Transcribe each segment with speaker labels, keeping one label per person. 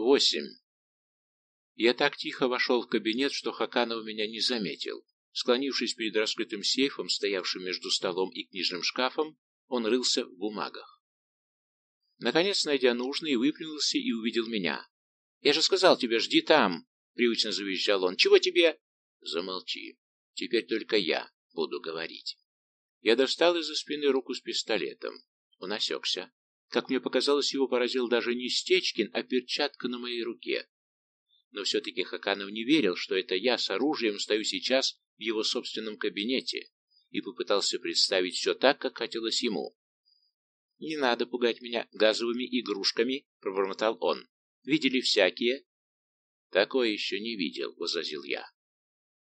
Speaker 1: Восемь. Я так тихо вошел в кабинет, что Хаканов меня не заметил. Склонившись перед раскрытым сейфом, стоявшим между столом и книжным шкафом, он рылся в бумагах. Наконец, найдя нужный, выпрямился и увидел меня. «Я же сказал тебе, жди там!» — привычно завизжал он. «Чего тебе?» «Замолчи. Теперь только я буду говорить». Я достал из-за спины руку с пистолетом. Он осекся. Как мне показалось, его поразил даже не Стечкин, а перчатка на моей руке. Но все-таки Хаканов не верил, что это я с оружием стою сейчас в его собственном кабинете, и попытался представить все так, как хотелось ему. «Не надо пугать меня газовыми игрушками», — пробормотал он. «Видели всякие?» «Такое еще не видел», — возразил я.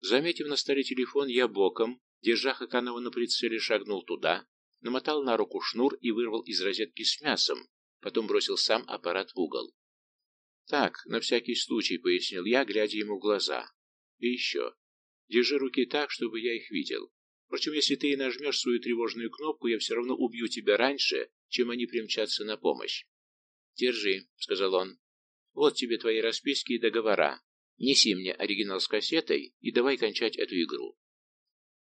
Speaker 1: Заметив на столе телефон, я боком, держа Хаканова на прицеле, шагнул туда, намотал на руку шнур и вырвал из розетки с мясом, потом бросил сам аппарат в угол. «Так, на всякий случай», — пояснил я, глядя ему в глаза. «И еще. Держи руки так, чтобы я их видел. Впрочем, если ты и нажмешь свою тревожную кнопку, я все равно убью тебя раньше, чем они примчатся на помощь. «Держи», — сказал он. «Вот тебе твои расписки и договора. Неси мне оригинал с кассетой и давай кончать эту игру».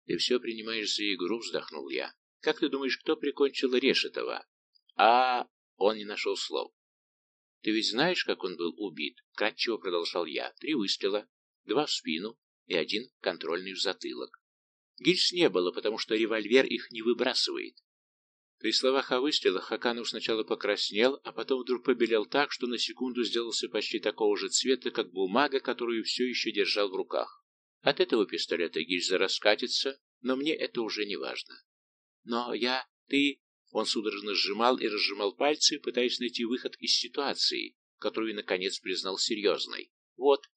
Speaker 1: «Ты все принимаешь за игру», — вздохнул я. «Как ты думаешь, кто прикончил Решетова?» «А...» — он не нашел слов. «Ты ведь знаешь, как он был убит?» — кратчево продолжал я. «Три выстрела, два в спину и один контрольный в затылок. Гильз не было, потому что револьвер их не выбрасывает. При словах о выстрелах Хаканов сначала покраснел, а потом вдруг побелел так, что на секунду сделался почти такого же цвета, как бумага, которую все еще держал в руках. От этого пистолета гильза раскатится, но мне это уже не важно. Но я, ты... Он судорожно сжимал и разжимал пальцы, пытаясь найти выход из ситуации, которую, наконец, признал серьезной. Вот,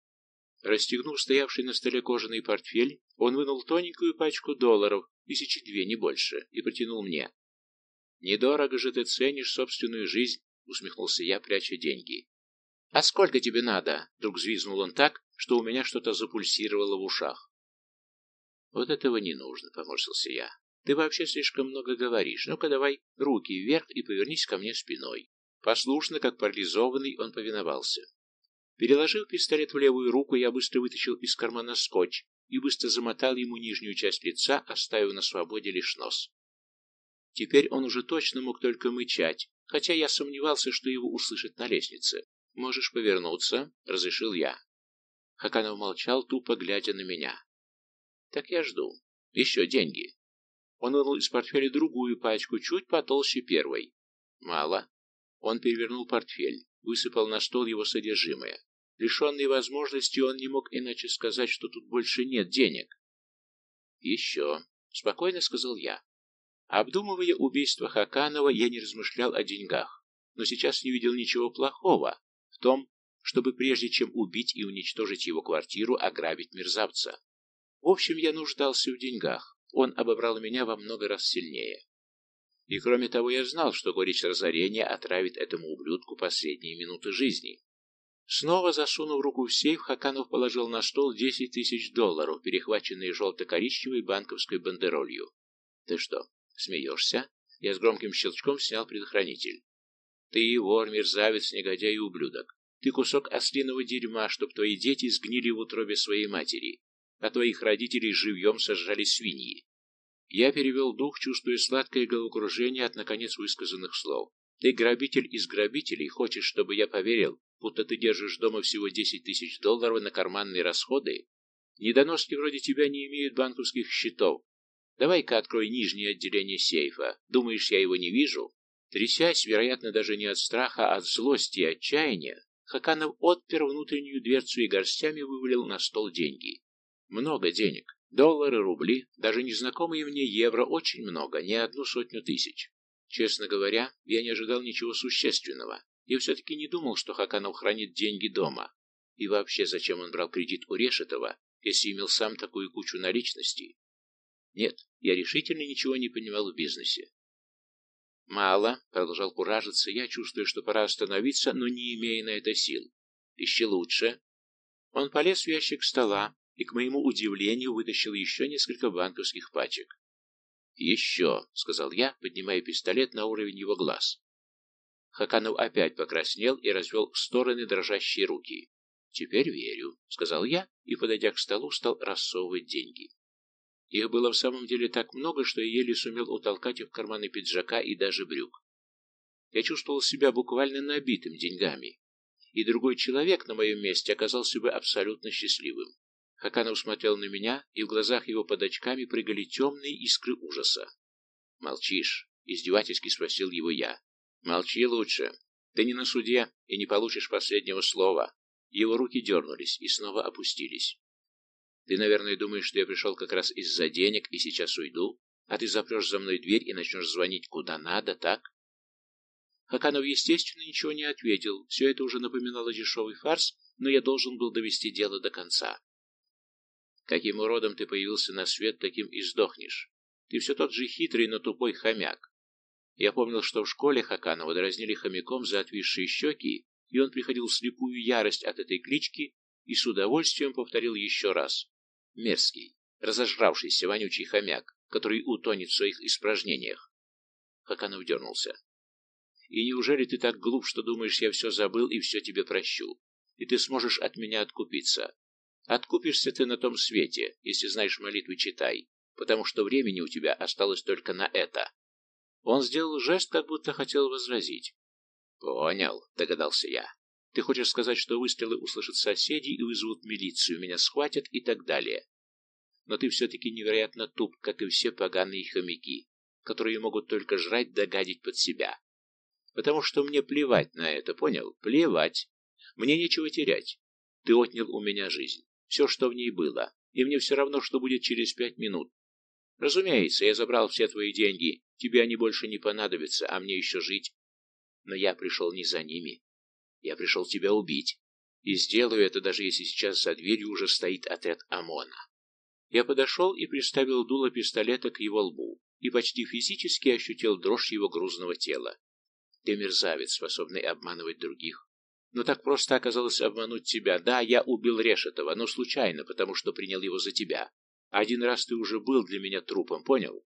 Speaker 1: Расстегнув стоявший на столе кожаный портфель, он вынул тоненькую пачку долларов, тысячи две, не больше, и протянул мне. «Недорого же ты ценишь собственную жизнь», — усмехнулся я, пряча деньги. «А сколько тебе надо?» — вдруг взвизнул он так, что у меня что-то запульсировало в ушах. «Вот этого не нужно», — поморщился я. «Ты вообще слишком много говоришь. Ну-ка давай руки вверх и повернись ко мне спиной». Послушно, как парализованный, он повиновался. Переложив пистолет в левую руку, я быстро вытащил из кармана скотч и быстро замотал ему нижнюю часть лица, оставив на свободе лишь нос. Теперь он уже точно мог только мычать, хотя я сомневался, что его услышат на лестнице. «Можешь повернуться», — разрешил я. Хаканов молчал, тупо глядя на меня. «Так я жду. Еще деньги». Он вынул из портфеля другую пачку, чуть потолще первой. «Мало». Он перевернул портфель, высыпал на стол его содержимое. Лишенный возможности, он не мог иначе сказать, что тут больше нет денег. «Еще», — спокойно сказал я. Обдумывая убийство Хаканова, я не размышлял о деньгах, но сейчас не видел ничего плохого в том, чтобы прежде чем убить и уничтожить его квартиру, ограбить мерзавца. В общем, я нуждался в деньгах. Он обобрал меня во много раз сильнее. И кроме того, я знал, что горечь разорения отравит этому ублюдку последние минуты жизни. Снова засунув руку в сейф, Хаканов положил на стол десять тысяч долларов, перехваченные желто-коричневой банковской бандеролью. «Ты что, смеешься?» Я с громким щелчком снял предохранитель. «Ты вор, мерзавец, негодяй и ублюдок. Ты кусок ослиного дерьма, чтоб твои дети сгнили в утробе своей матери, а твоих родителей живьем сожрали свиньи». Я перевел дух, чувствуя сладкое головокружение от наконец высказанных слов. «Ты грабитель из грабителей, хочешь, чтобы я поверил, будто ты держишь дома всего десять тысяч долларов на карманные расходы? Недоноски вроде тебя не имеют банковских счетов. Давай-ка открой нижнее отделение сейфа. Думаешь, я его не вижу?» Трясясь, вероятно, даже не от страха, а от злости и отчаяния, Хаканов отпер внутреннюю дверцу и горстями вывалил на стол деньги. Много денег. Доллары, рубли, даже незнакомые мне евро очень много, не одну сотню тысяч. Честно говоря, я не ожидал ничего существенного. Я все-таки не думал, что Хаканов хранит деньги дома. И вообще, зачем он брал кредит у Решетова, если имел сам такую кучу наличностей? Нет, я решительно ничего не понимал в бизнесе. «Мало», — продолжал куражиться, я чувствую, что пора остановиться, но не имея на это сил. «Ищи лучше». Он полез в ящик стола и, к моему удивлению, вытащил еще несколько банковских пачек. «Еще», — сказал я, поднимая пистолет на уровень его глаз. Хаканов опять покраснел и развел в стороны дрожащие руки. «Теперь верю», — сказал я, и, подойдя к столу, стал рассовывать деньги. Их было в самом деле так много, что я еле сумел утолкать их в карманы пиджака и даже брюк. Я чувствовал себя буквально набитым деньгами, и другой человек на моем месте оказался бы абсолютно счастливым. Хаканов смотрел на меня, и в глазах его под очками прыгали темные искры ужаса. «Молчишь?» — издевательски спросил его я. «Молчи лучше. Ты не на суде и не получишь последнего слова». Его руки дернулись и снова опустились. Ты, наверное, думаешь, что я пришел как раз из-за денег и сейчас уйду, а ты запрешь за мной дверь и начнешь звонить куда надо, так? Хаканов, естественно, ничего не ответил. Все это уже напоминало дешевый фарс, но я должен был довести дело до конца. Каким уродом ты появился на свет, таким и сдохнешь. Ты все тот же хитрый, но тупой хомяк. Я помнил, что в школе Хаканова дразнили хомяком за отвисшие щеки, и он приходил в слепую ярость от этой клички и с удовольствием повторил еще раз. Мерзкий, разожравшийся вонючий хомяк, который утонет в своих испражнениях. Хаканов дернулся. И неужели ты так глуп, что думаешь, я все забыл и все тебе прощу? И ты сможешь от меня откупиться? Откупишься ты на том свете, если знаешь молитвы читай, потому что времени у тебя осталось только на это. Он сделал жест, как будто хотел возразить. «Понял», — догадался я. Ты хочешь сказать, что выстрелы услышат соседи и вызовут милицию, меня схватят и так далее. Но ты все-таки невероятно туп, как и все поганые хомяки, которые могут только жрать да гадить под себя. Потому что мне плевать на это, понял? Плевать. Мне нечего терять. Ты отнял у меня жизнь, все, что в ней было, и мне все равно, что будет через пять минут. Разумеется, я забрал все твои деньги, тебе они больше не понадобятся, а мне еще жить. Но я пришел не за ними. Я пришел тебя убить. И сделаю это, даже если сейчас за дверью уже стоит отряд ОМОНа. Я подошел и приставил дуло пистолета к его лбу и почти физически ощутил дрожь его грузного тела. Ты мерзавец, способный обманывать других. Но так просто оказалось обмануть тебя. Да, я убил Решетова, но случайно, потому что принял его за тебя. Один раз ты уже был для меня трупом, понял?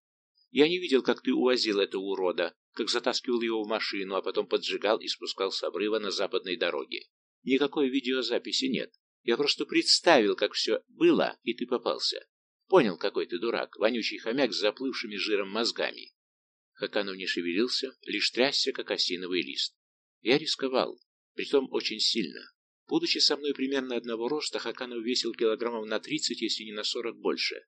Speaker 1: Я не видел, как ты увозил этого урода, как затаскивал его в машину, а потом поджигал и спускал с обрыва на западной дороге. Никакой видеозаписи нет. Я просто представил, как все было, и ты попался. Понял, какой ты дурак, вонючий хомяк с заплывшими жиром мозгами. Хаканов не шевелился, лишь трясся, как осиновый лист. Я рисковал, притом очень сильно. Будучи со мной примерно одного роста, Хаканов весил килограммов на тридцать, если не на сорок больше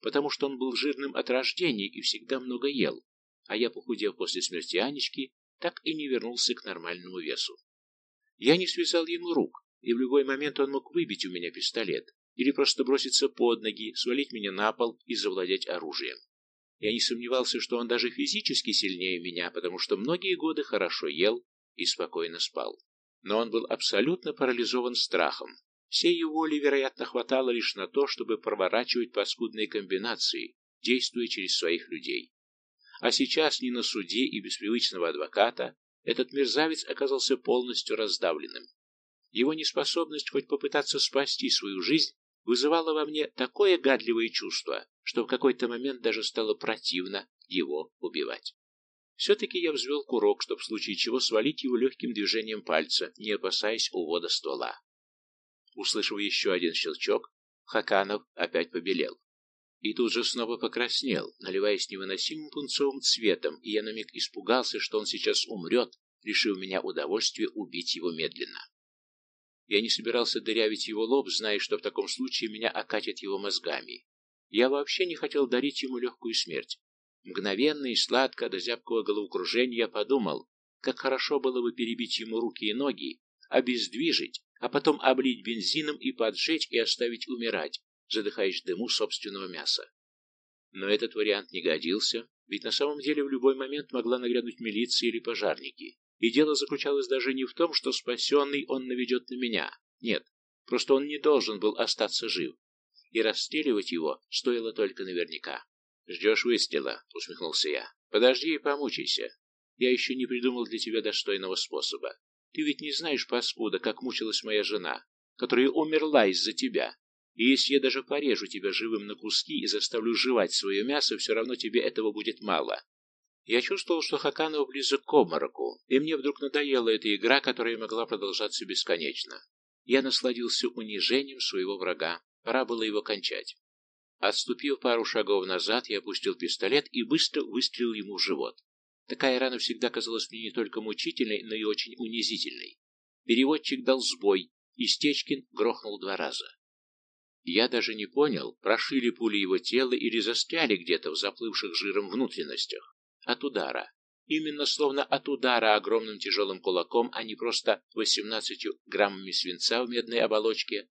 Speaker 1: потому что он был жирным от рождения и всегда много ел, а я, похудев после смерти Анечки, так и не вернулся к нормальному весу. Я не связал ему рук, и в любой момент он мог выбить у меня пистолет или просто броситься под ноги, свалить меня на пол и завладеть оружием. Я не сомневался, что он даже физически сильнее меня, потому что многие годы хорошо ел и спокойно спал. Но он был абсолютно парализован страхом, Всей его воли, вероятно, хватало лишь на то, чтобы проворачивать паскудные комбинации, действуя через своих людей. А сейчас ни на суде и без привычного адвоката этот мерзавец оказался полностью раздавленным. Его неспособность хоть попытаться спасти свою жизнь вызывала во мне такое гадливое чувство, что в какой-то момент даже стало противно его убивать. Все-таки я взвел курок, чтобы в случае чего свалить его легким движением пальца, не опасаясь увода ствола. Услышав еще один щелчок, Хаканов опять побелел. И тут же снова покраснел, наливаясь невыносимым пунцовым цветом, и я на миг испугался, что он сейчас умрет, решив меня удовольствие убить его медленно. Я не собирался дырявить его лоб, зная, что в таком случае меня окатят его мозгами. Я вообще не хотел дарить ему легкую смерть. Мгновенно и сладко до зябкого головокружения подумал, как хорошо было бы перебить ему руки и ноги, обездвижить, а потом облить бензином и поджечь и оставить умирать, задыхаясь дыму собственного мяса. Но этот вариант не годился, ведь на самом деле в любой момент могла нагрянуть милиция или пожарники. И дело заключалось даже не в том, что спасенный он наведет на меня. Нет, просто он не должен был остаться жив. И расстреливать его стоило только наверняка. «Ждешь выстрела», — усмехнулся я. «Подожди и помучайся. Я еще не придумал для тебя достойного способа. Ты ведь не знаешь, паскуда, как мучилась моя жена, которая умерла из-за тебя. И если я даже порежу тебя живым на куски и заставлю жевать свое мясо, все равно тебе этого будет мало. Я чувствовал, что Хаканов близок к обмороку, и мне вдруг надоела эта игра, которая могла продолжаться бесконечно. Я насладился унижением своего врага. Пора было его кончать. Отступив пару шагов назад, я опустил пистолет и быстро выстрелил ему в живот. Такая рана всегда казалась мне не только мучительной, но и очень унизительной. Переводчик дал сбой, и Стечкин грохнул два раза. Я даже не понял, прошили пули его тела или застряли где-то в заплывших жиром внутренностях. От удара. Именно словно от удара огромным тяжелым кулаком, а не просто 18 граммами свинца в медной оболочке.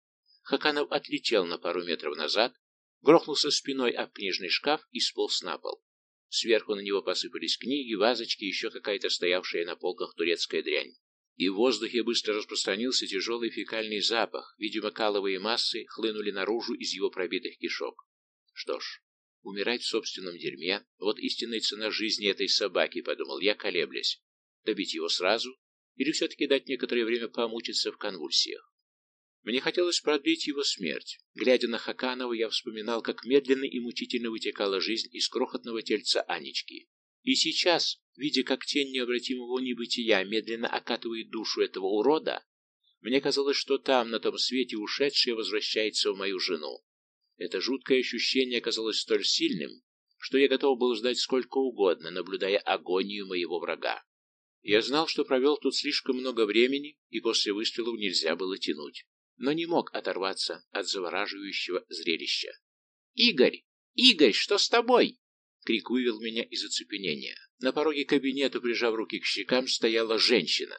Speaker 1: Хаканов отлетел на пару метров назад, грохнулся спиной об книжный шкаф и сполз на пол. Сверху на него посыпались книги, вазочки, еще какая-то стоявшая на полках турецкая дрянь. И в воздухе быстро распространился тяжелый фекальный запах, видимо, каловые массы хлынули наружу из его пробитых кишок. Что ж, Умирать в собственном дерьме — вот истинная цена жизни этой собаки, подумал я, колеблясь. Добить его сразу или все-таки дать некоторое время помучиться в конвульсиях? Мне хотелось продлить его смерть. Глядя на Хаканова, я вспоминал, как медленно и мучительно вытекала жизнь из крохотного тельца Анечки. И сейчас, видя, как тень необратимого небытия медленно окатывает душу этого урода, мне казалось, что там, на том свете, ушедшая возвращается в мою жену. Это жуткое ощущение оказалось столь сильным, что я готов был ждать сколько угодно, наблюдая агонию моего врага. Я знал, что провел тут слишком много времени, и после выстрелов нельзя было тянуть, но не мог оторваться от завораживающего зрелища. «Игорь! Игорь, что с тобой?» Крик вывел меня из оцепенения. На пороге кабинета, прижав руки к щекам, стояла женщина.